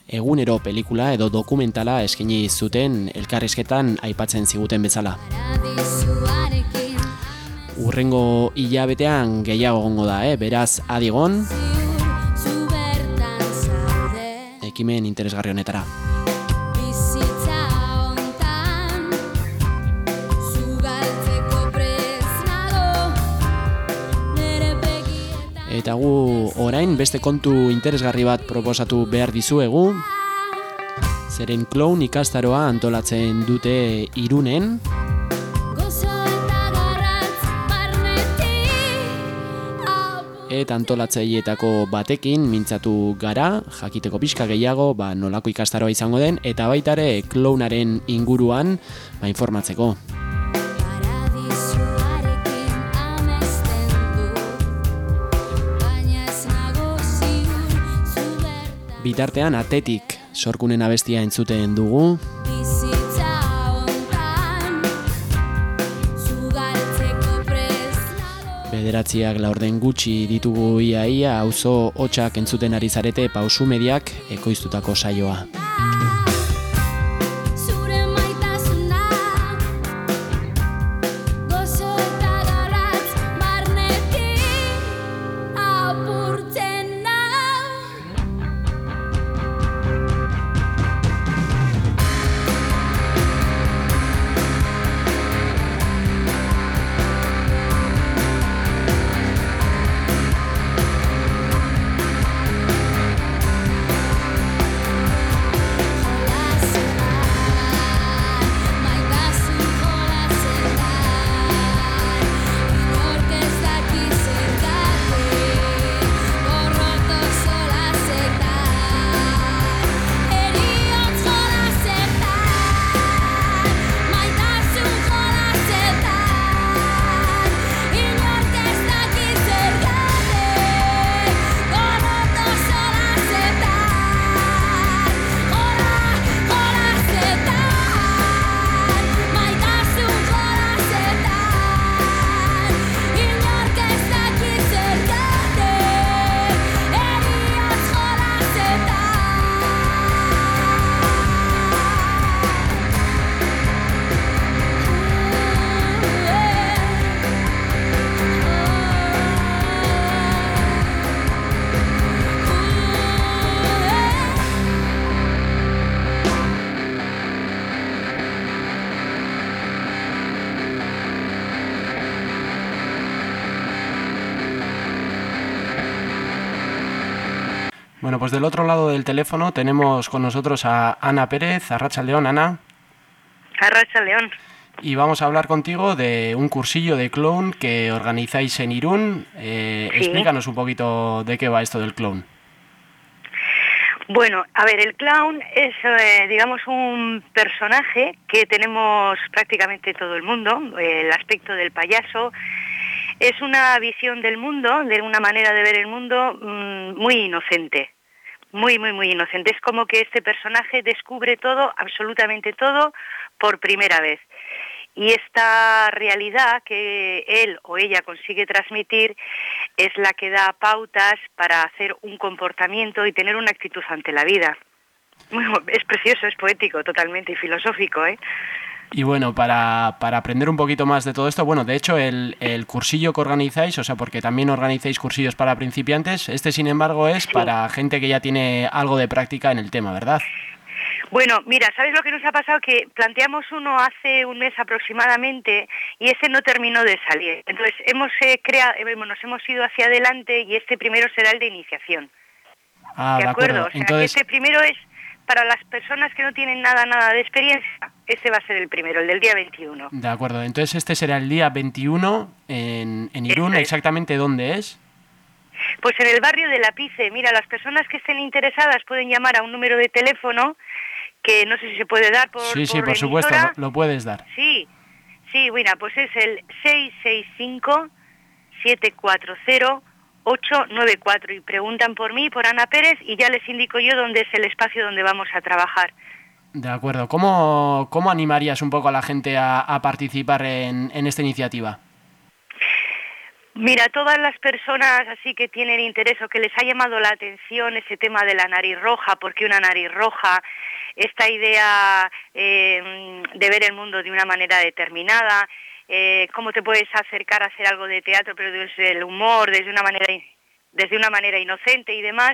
egunero pelikula edo dokumentala eskini zuten elkarrizketan aipatzen ziguten bezala. Urrengo hilabetean gehiago gongo da, eh? beraz adigon, ekimen interesgarri honetara. Eta gu orain beste kontu interesgarri bat proposatu behar dizuegu. Zeren clown ikastaroa antolatzen dute irunen. Eta antolatzaileetako batekin mintzatu gara, jakiteko pixka gehiago, ba, nolako ikastaroa izango den, eta baitare clownaren inguruan ba, informatzeko. Bitartean atetik sorkunen abestia entzuten dugu. Bederatziak laurden gutxi ditugu iaia auzo hotxak entzuten ari zarete pausu mediak ekoiztutako saioa. Pues del otro lado del teléfono tenemos con nosotros a Ana Pérez, a Racha León. Ana. A Racha León. Y vamos a hablar contigo de un cursillo de clown que organizáis en Irún. Eh, Explícanos un poquito de qué va esto del clown. Bueno, a ver, el clown es, eh, digamos, un personaje que tenemos prácticamente todo el mundo, el aspecto del payaso. Es una visión del mundo, de una manera de ver el mundo mmm, muy inocente muy, muy, muy inocente. Es como que este personaje descubre todo, absolutamente todo, por primera vez. Y esta realidad que él o ella consigue transmitir es la que da pautas para hacer un comportamiento y tener una actitud ante la vida. Es precioso, es poético totalmente y filosófico, ¿eh? Y bueno, para, para, aprender un poquito más de todo esto, bueno, de hecho el, el, cursillo que organizáis, o sea, porque también organizáis cursillos para principiantes, este sin embargo es sí. para gente que ya tiene algo de práctica en el tema, ¿verdad? Bueno, mira, ¿sabes lo que nos ha pasado? Que planteamos uno hace un mes aproximadamente y ese no terminó de salir. Entonces hemos eh, creado, nos hemos ido hacia adelante y este primero será el de iniciación. Ah, ¿De, de acuerdo? acuerdo. O sea, Entonces... este primero es para las personas que no tienen nada, nada de experiencia, ese va a ser el primero, el del día 21. De acuerdo, entonces este será el día 21 en, en Irún, es. ¿exactamente dónde es? Pues en el barrio de Lapice, mira, las personas que estén interesadas pueden llamar a un número de teléfono que no sé si se puede dar por Sí, sí, por, supuesto, lo, lo puedes dar. Sí, sí, bueno, pues es el 665-740-894 y preguntan por mí, por Ana Pérez, y ya les indico yo dónde es el espacio donde vamos a trabajar. De acuerdo, ¿cómo, cómo animarías un poco a la gente a, a participar en, en esta iniciativa? Mira, todas las personas así que tienen interés o que les ha llamado la atención ese tema de la nariz roja, porque una nariz roja, esta idea eh, de ver el mundo de una manera determinada, eh, cómo te puedes acercar a hacer algo de teatro, pero desde el humor, desde una manera desde una manera inocente y demás,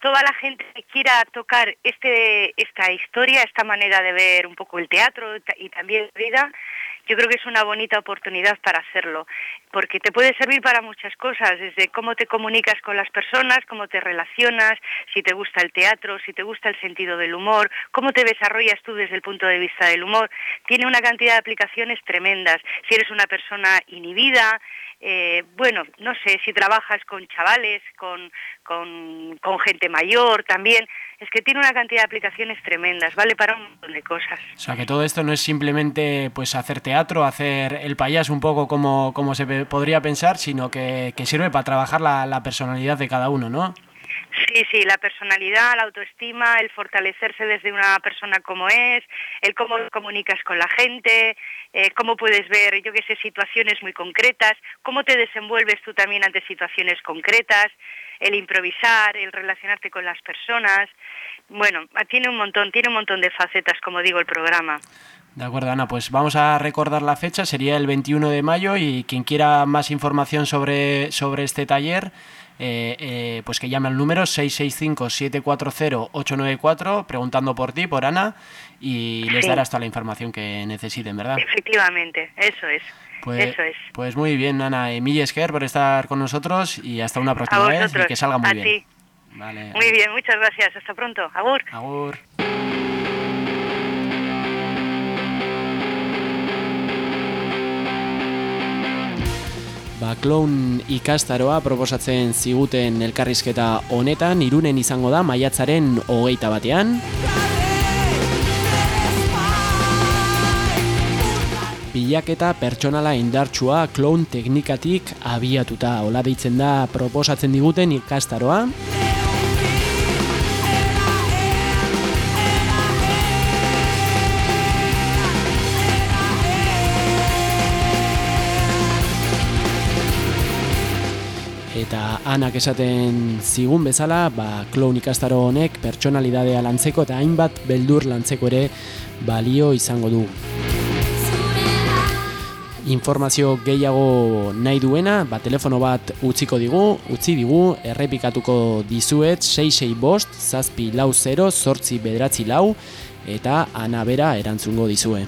toda la gente que quiera tocar este, esta historia, esta manera de ver un poco el teatro y también la vida, yo creo que es una bonita oportunidad para hacerlo, porque te puede servir para muchas cosas, desde cómo te comunicas con las personas, cómo te relacionas, si te gusta el teatro, si te gusta el sentido del humor, cómo te desarrollas tú desde el punto de vista del humor. Tiene una cantidad de aplicaciones tremendas. Si eres una persona inhibida, eh, bueno, no sé, si trabajas con chavales, con, con, gente mayor también, es que tiene una cantidad de aplicaciones tremendas, vale para un montón de cosas. O sea, que todo esto no es simplemente pues hacer teatro, hacer el payaso un poco como, como se podría pensar, sino que, que sirve para trabajar la, la personalidad de cada uno, ¿no? Sí, sí, la personalidad, la autoestima, el fortalecerse desde una persona como es, el cómo comunicas con la gente, eh, cómo puedes ver, yo qué sé, situaciones muy concretas, cómo te desenvuelves tú también ante situaciones concretas, el improvisar, el relacionarte con las personas. Bueno, tiene un montón, tiene un montón de facetas, como digo, el programa. De acuerdo, Ana, pues vamos a recordar la fecha, sería el 21 de mayo y quien quiera más información sobre, sobre este taller, eh, eh, pues que llame al número 665-740-894 preguntando por ti, por Ana, y les darás toda la información que necesiten, ¿verdad? Efectivamente, eso es. Pues, eso es. Pues muy bien, Ana. Emilia Esquer por estar con nosotros y hasta una próxima vez y que salga muy bien. Vale. Muy bien, muchas gracias. Hasta pronto. Agur. Agur. Ba, clown ikastaroa proposatzen ziguten elkarrizketa honetan, irunen izango da maiatzaren hogeita batean. Bilaketa pertsonala indartsua clown teknikatik abiatuta, hola deitzen da proposatzen diguten ikastaroa. Eta anak esaten zigun bezala, ba, klon ikastaro honek pertsonalidadea lantzeko eta hainbat beldur lantzeko ere balio izango du. Informazio gehiago nahi duena, ba, telefono bat utziko digu, utzi digu, errepikatuko dizuet 66 bost, zazpi lau 0, sortzi bedratzi lau, eta anabera erantzungo dizue.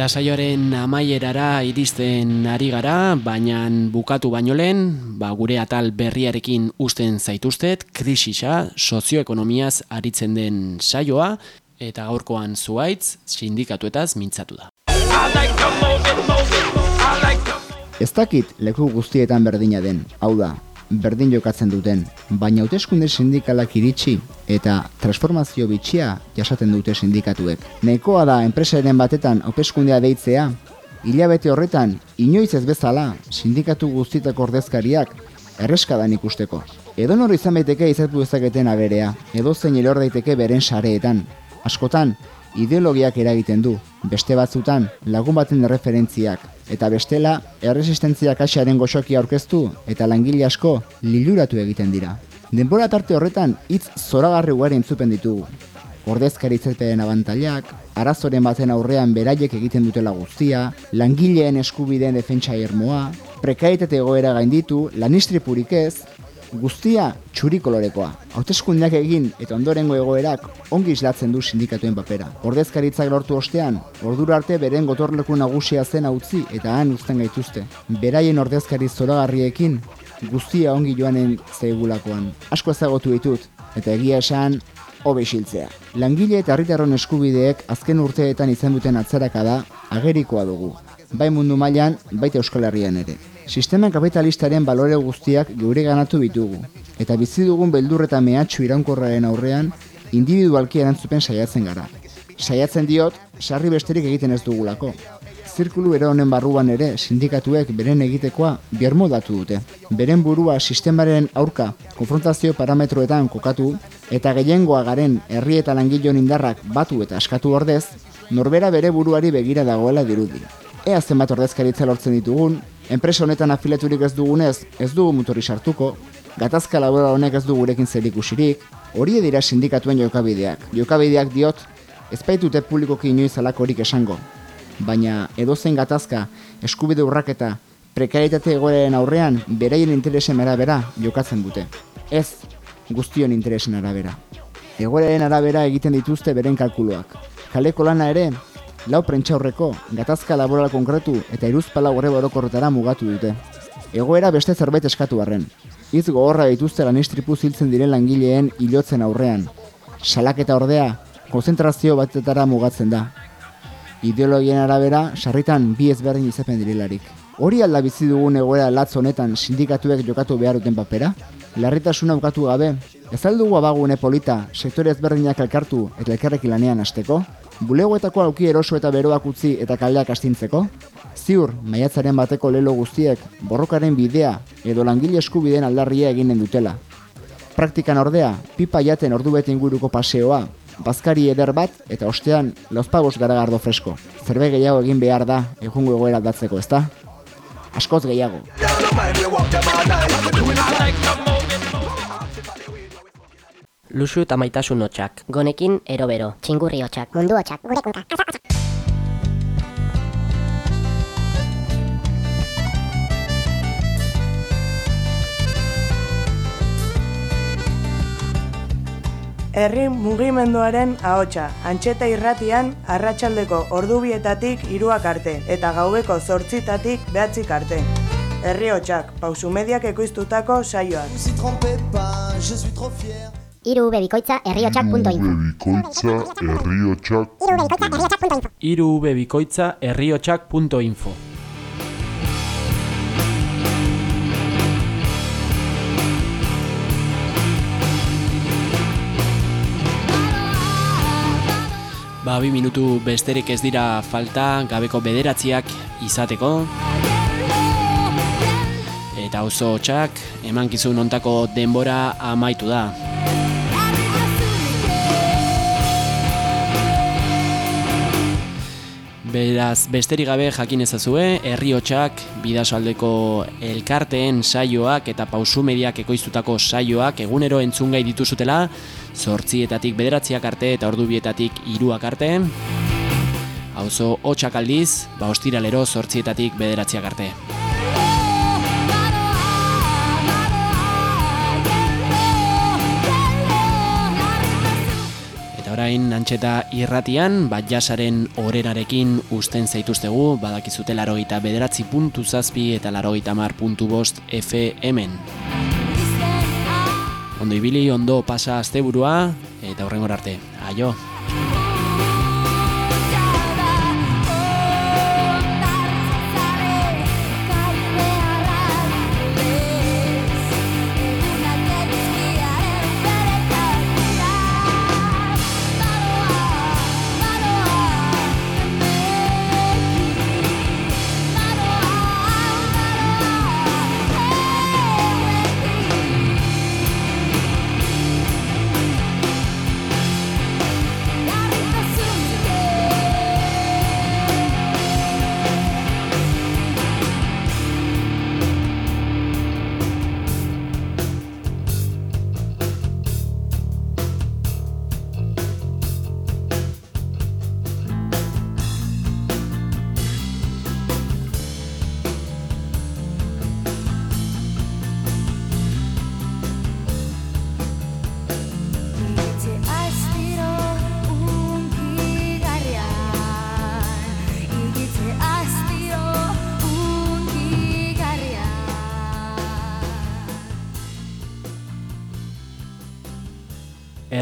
Eta saioaren amaierara iristen ari gara, baina bukatu baino lehen, ba, gure atal berriarekin usten zaituztet, krisisa sozioekonomiaz aritzen den saioa, eta gaurkoan zuaitz sindikatuetaz mintzatu da. Ez dakit leku guztietan berdina den, hau da, berdin jokatzen duten, baina hauteskunde sindikalak iritsi eta transformazio bitxia jasaten dute sindikatuek. Nekoa da enpresaren batetan hauteskundea deitzea, hilabete horretan inoiz ez bezala sindikatu guztitako ordezkariak erreskadan ikusteko. Edo nor izan baiteke izatu ezaketen aberea, edo zein elor daiteke beren sareetan. Askotan, ideologiak eragiten du, beste batzutan lagun baten referentziak, eta bestela erresistentzia kaxaren goxoki aurkeztu eta langile asko liluratu egiten dira. Denbora tarte horretan hitz zoragarri ugari entzupen ditugu. Ordezkari izateen abantailak, arazoren baten aurrean beraiek egiten dutela guztia, langileen eskubideen defentsa irmoa, prekaitate egoera gainditu, lanistripurik ez, guztia txuri kolorekoa. Hauteskundeak egin eta ondorengo egoerak ongi islatzen du sindikatuen papera. Ordezkaritzak lortu ostean, ordura arte beren gotorleku nagusia zen utzi eta han uzten gaituzte. Beraien ordezkari zoragarriekin guztia ongi joanen zeigulakoan. Asko ezagotu ditut, eta egia esan, hobe isiltzea. Langile eta herritarron eskubideek azken urteetan izan duten atzaraka da agerikoa dugu. Bai mundu mailan, baita Euskal Herrian ere. Sistema kapitalistaren balore guztiak geure ganatu bitugu, eta bizi dugun beldur eta mehatxu iraunkorraren aurrean, individualki erantzupen saiatzen gara. Saiatzen diot, sarri besterik egiten ez dugulako. Zirkulu ere honen barruan ere sindikatuek beren egitekoa biermodatu dute. Beren burua sistemaren aurka konfrontazio parametroetan kokatu eta gehiengoa garen herri eta langilon indarrak batu eta askatu ordez, norbera bere buruari begira dagoela dirudi. Ea zenbat ordezkaritza lortzen ditugun, enpresa honetan afileturik ez dugunez, ez dugu mutorri sartuko, gatazka labora honek ez du gurekin zerikusirik, hori dira sindikatuen jokabideak. Jokabideak diot, ez baitute publikoki inoiz alakorik esango. Baina edozein gatazka, eskubide urraketa, prekaritate egoeren aurrean, beraien interesen arabera jokatzen dute. Ez, guztion interesen arabera. Egoeren arabera egiten dituzte beren kalkuluak. Kaleko lana ere, lau prentxaurreko, gatazka laboral konkretu eta iruzpala horre borokorretara mugatu dute. Egoera beste zerbait eskatu arren. Iz gogorra dituzte lan istripu ziltzen diren langileen hilotzen aurrean. Salaketa ordea, konzentrazio batetara mugatzen da. Ideologien arabera, sarritan bi ezberdin izapen direlarik. Hori alda bizi dugun egoera latz honetan sindikatuek jokatu behar duten papera? Larritasuna ukatu gabe, ez aldugu abagune polita, sektore ezberdinak elkartu eta elkarrekin lanean hasteko? bulegoetako auki eroso eta beroak utzi eta kaldeak astintzeko? Ziur, maiatzaren bateko lelo guztiek, borrokaren bidea edo langile eskubideen aldarria eginen dutela. Praktikan ordea, pipa jaten ordu bete inguruko paseoa, bazkari eder bat eta ostean lauzpagos garagardo fresko. Zerbe gehiago egin behar da, egungo egoera datzeko, ezta? Askoz gehiago. Luxu eta maitasun hotxak. Gonekin erobero. Txingurri hotxak. Mundu hotxak. Gure kunka. Herri mugimenduaren ahotsa, antxeta irratian arratsaldeko ordubietatik iruak arte eta gaubeko zortzitatik behatzik arte. Herri hotxak, pausu mediak ekoiztutako saioak. Iru bebikoitza herriotxak.info Iru bebikoitza herriotxak.info Ba, bi minutu besterik ez dira falta gabeko bederatziak izateko. Eta oso txak, emankizun ontako denbora amaitu da Beraz, besterik gabe jakin ezazue, herriotsak bidasoaldeko elkarteen saioak eta pausu mediak ekoiztutako saioak egunero entzungai dituzutela, zortzietatik bederatziak arte eta ordubietatik iruak arte. Hauzo, hotxak aldiz, ba ostiralero zortzietatik bederatziak arte. Orain, antxeta irratian, bat jasaren horerarekin usten zaituztegu, badakizute larogeita bederatzi puntu zazpi eta larogeita mar puntu bost FM-en. Ondo ibili, ondo pasa asteburua eta horrengor arte. Aio!